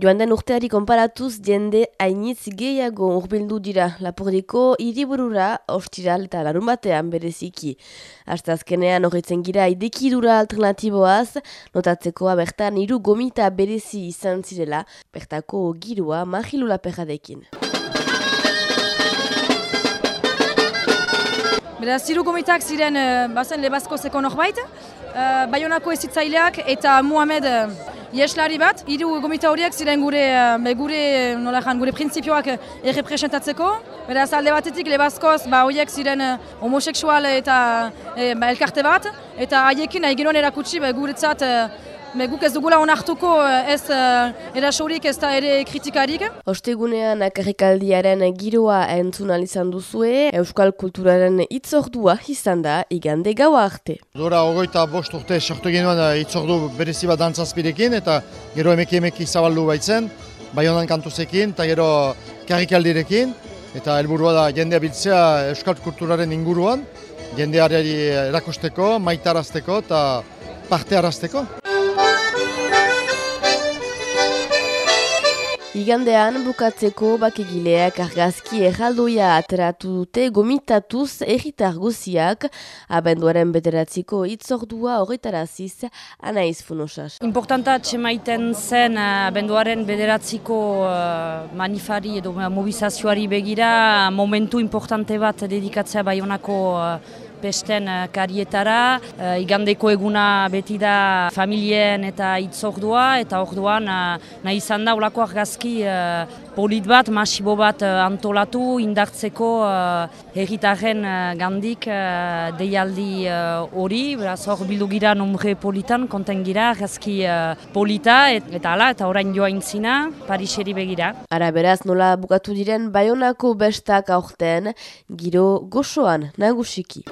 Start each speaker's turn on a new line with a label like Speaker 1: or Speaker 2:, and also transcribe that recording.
Speaker 1: Joan den urteari konparatuz jende hainitz gehiago urbildu dira Lapordiko hiriburura ostiral eta larun batean bereziki. Astazkenean horretzen gira idekidura alternatiboaz, notatzeko bertan hiru gomita berezi izan zirela, bertako girua magilula perradekin.
Speaker 2: Beraz, ziru gomitak ziren uh, bazen lebazko zeko norbait, uh, Bayonako ezitzaileak eta Muhamed uh, Ieslari bat, hiru gomita horiek ziren gure, uh, gure, nola jan, gure printzipioak errepresentatzeko. Beraz, alde batetik lebazkoz, ba, horiek ziren homoseksual eta uh, ba, elkarte bat, eta haiekin nahi genuen erakutsi ba, guretzat Me guk ez dugula onartuko eh, ez uh, erasorik ez da ere kritikarik.
Speaker 1: Ostegunean akarrikaldiaren giroa entzun izan duzue, Euskal Kulturaren itzordua izan da igande gaua arte.
Speaker 3: Dora ogoita bost urte sortu genuen eh, itzordu berezi bat dantzazpirekin eta gero emeki emeki zabaldu baitzen, baionan kantuzekin eta gero karrikaldirekin eta helburua da jendea biltzea Euskal Kulturaren inguruan, jendeari erakusteko, maitarazteko eta parte arazteko.
Speaker 1: Igandean bukatzeko bakegileak argazki erraldoia ateratu dute gomitatuz erritar guziak abenduaren bederatziko itzordua horretaraziz anaiz funosas.
Speaker 4: Importanta txemaiten zen eh, abenduaren bederatziko uh, manifari edo mobilizazioari begira momentu importante bat dedikatzea baionako uh, pesten uh, karietara. Uh, igandeko eguna beti da familien eta itzordua eta orduan uh, nahi izan da olako argazki polit bat, masibo bat antolatu, indartzeko herritaren uh, gandik deialdi hori. Beraz hor bildu gira nombre politan, konten gira argazki polita et, eta ala eta orain joain zina, Pariseri begira.
Speaker 1: Ara beraz nola bukatu diren Bayonako bestak aurten giro gozoan nagusiki.